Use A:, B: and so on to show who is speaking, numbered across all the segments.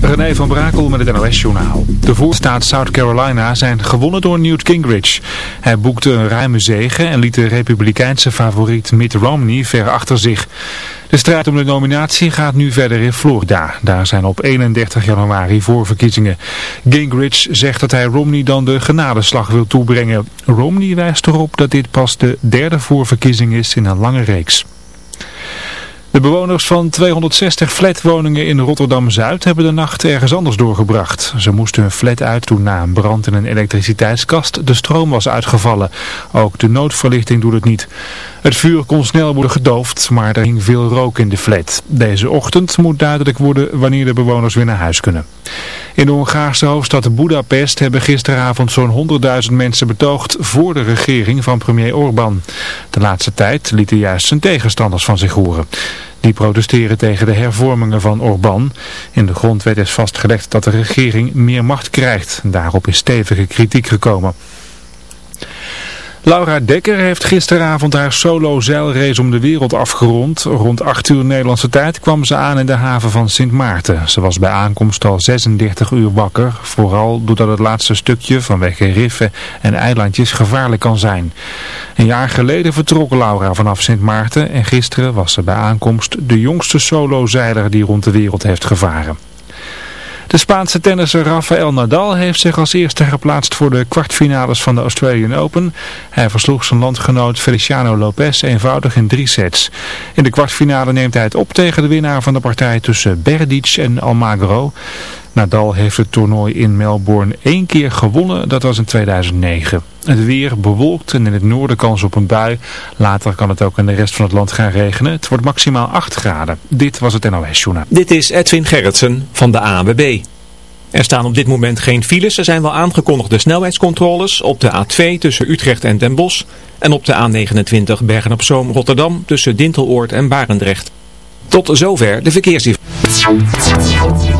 A: René van Brakel met het NOS-journaal. De voorstaat South Carolina zijn gewonnen door Newt Gingrich. Hij boekte een ruime zege en liet de republikeinse favoriet Mitt Romney ver achter zich. De strijd om de nominatie gaat nu verder in Florida. Daar zijn op 31 januari voorverkiezingen. Gingrich zegt dat hij Romney dan de genadeslag wil toebrengen. Romney wijst erop dat dit pas de derde voorverkiezing is in een lange reeks. De bewoners van 260 flatwoningen in Rotterdam-Zuid hebben de nacht ergens anders doorgebracht. Ze moesten hun flat uit toen na een brand in een elektriciteitskast de stroom was uitgevallen. Ook de noodverlichting doet het niet. Het vuur kon snel worden gedoofd, maar er hing veel rook in de flat. Deze ochtend moet duidelijk worden wanneer de bewoners weer naar huis kunnen. In de Hongaarse hoofdstad Budapest hebben gisteravond zo'n 100.000 mensen betoogd voor de regering van premier Orbán. De laatste tijd lieten juist zijn tegenstanders van zich horen. Die protesteren tegen de hervormingen van Orbán. In de grondwet is vastgelegd dat de regering meer macht krijgt. Daarop is stevige kritiek gekomen. Laura Dekker heeft gisteravond haar solo zeilrace om de wereld afgerond. Rond 8 uur Nederlandse tijd kwam ze aan in de haven van Sint Maarten. Ze was bij aankomst al 36 uur wakker, vooral doordat het laatste stukje vanwege riffen en eilandjes gevaarlijk kan zijn. Een jaar geleden vertrok Laura vanaf Sint Maarten en gisteren was ze bij aankomst de jongste solo-zeiler die rond de wereld heeft gevaren. De Spaanse tennisser Rafael Nadal heeft zich als eerste geplaatst voor de kwartfinales van de Australian Open. Hij versloeg zijn landgenoot Feliciano Lopez eenvoudig in drie sets. In de kwartfinale neemt hij het op tegen de winnaar van de partij tussen Berdic en Almagro. Nadal heeft het toernooi in Melbourne één keer gewonnen, dat was in 2009. Het weer bewolkt en in het noorden kans op een bui. Later kan het ook in de rest van het land gaan regenen. Het wordt maximaal 8 graden. Dit was het NOS Journaal.
B: Dit is Edwin Gerritsen van de ANWB. Er staan op dit moment geen files. Er zijn wel aangekondigde snelheidscontroles op de A2 tussen Utrecht en Den Bosch. En op de A29 Bergen-op-Zoom Rotterdam tussen Dinteloord en Barendrecht. Tot zover de verkeersinformatie.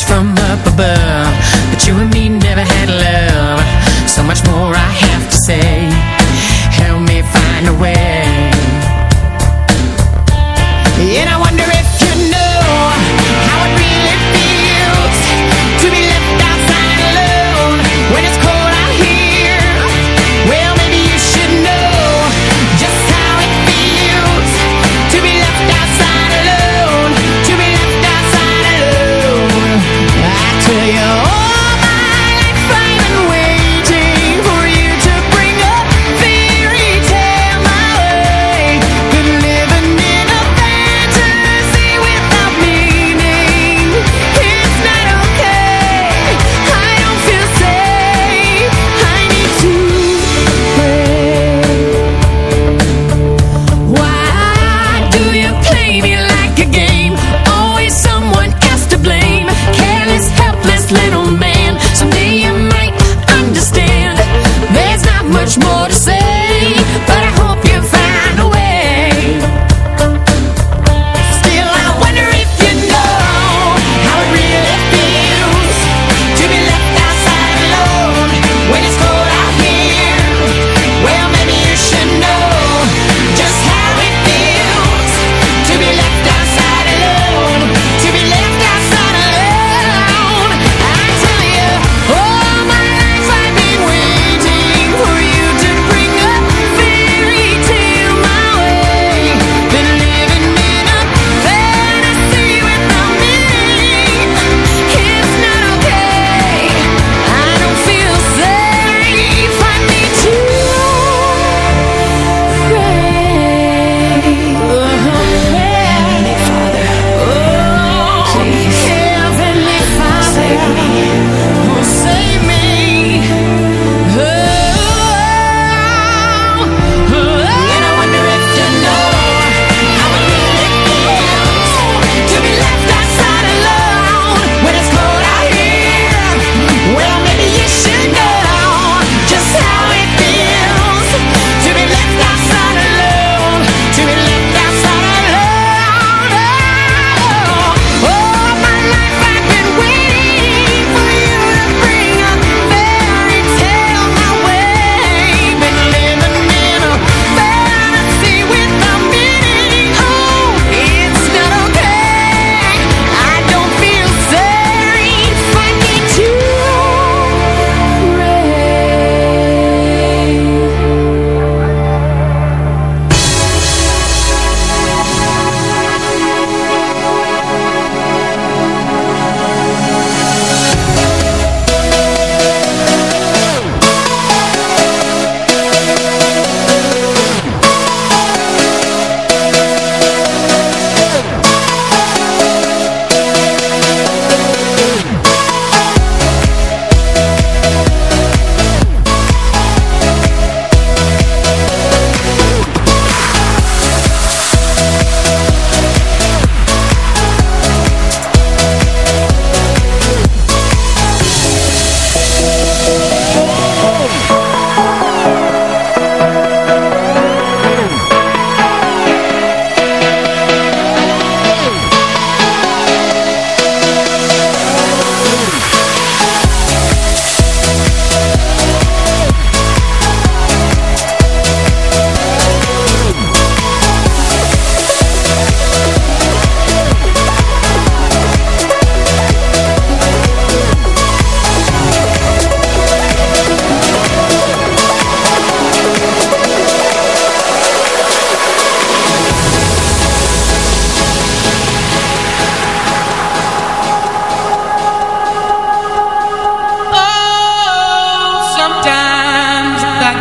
C: message from up above But you and me never had love. So much more I have to say. Help me find a way.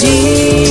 C: Jesus.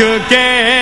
D: again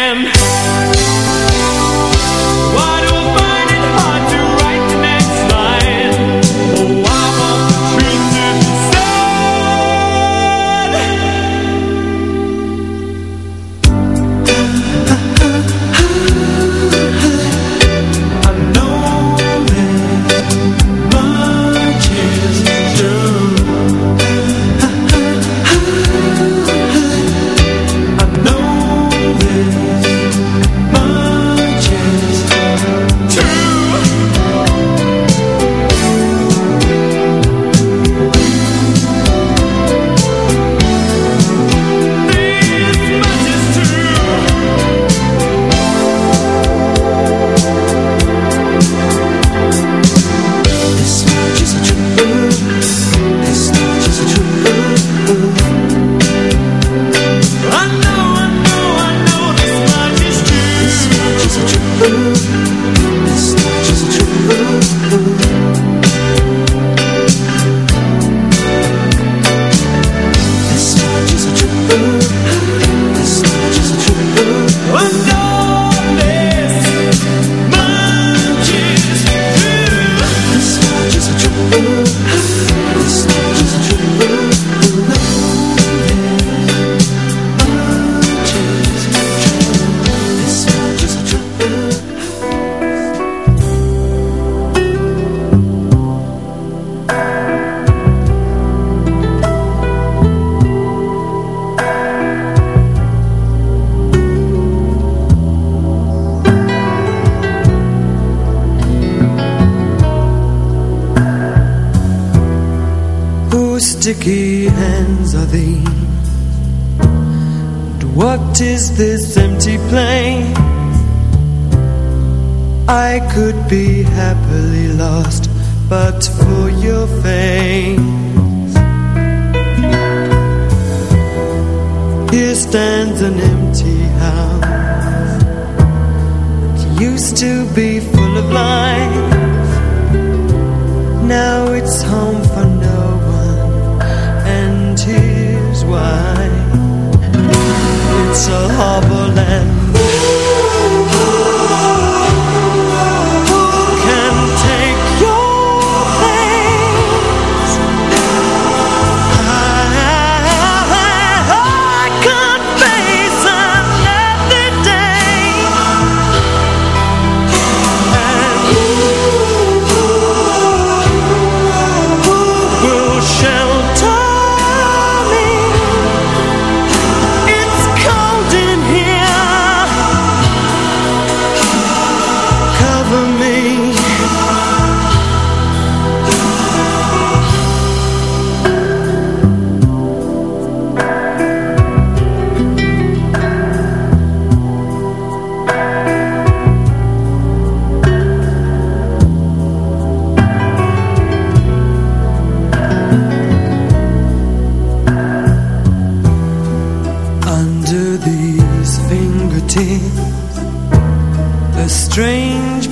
D: sticky hands are these? And what is this empty plane? I could be happily lost, but for your face. Here stands an empty house. It used to be full of life. Now it's home for no tears why it's a harbor land.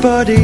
D: everybody.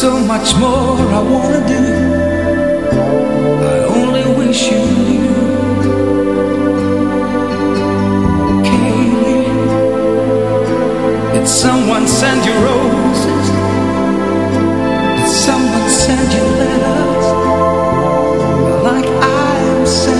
D: so much more I wanna do. I only wish you knew. Kaylee, did someone send you roses? Did someone send you letters? Like I'm sending.